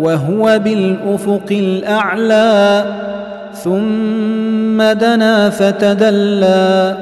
وهو بالأفق الأعلى ثم دنا فتدلى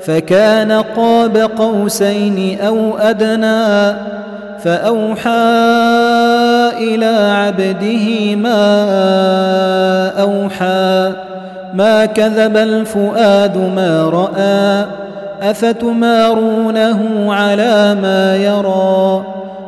فكان قاب قوسين أو أدنى فأوحى إلى عبده ما أوحى ما كذب الفؤاد ما رأى أفتمارونه على ما يرى؟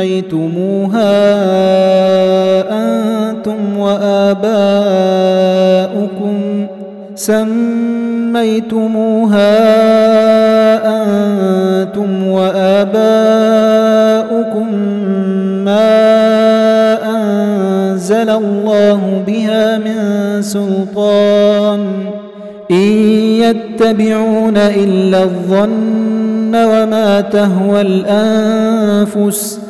سميتموها أنتم وآباؤكم سميتموها أنتم وآباؤكم ما أنزل الله بها من سلطان إن يتبعون إلا الظن وما تهوى الأنفس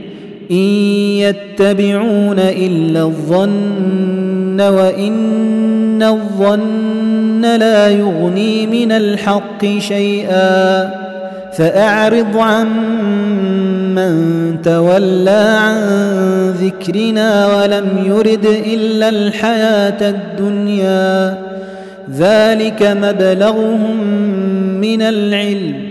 إن يتبعون إلا الظن وإن الظن لا يغني من الحق شيئا فأعرض عن من تولى عن ذكرنا ولم يرد إلا الحياة الدنيا ذلك مبلغهم من العلم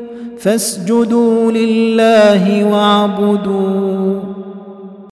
فاسجدوا لله واعبدوا.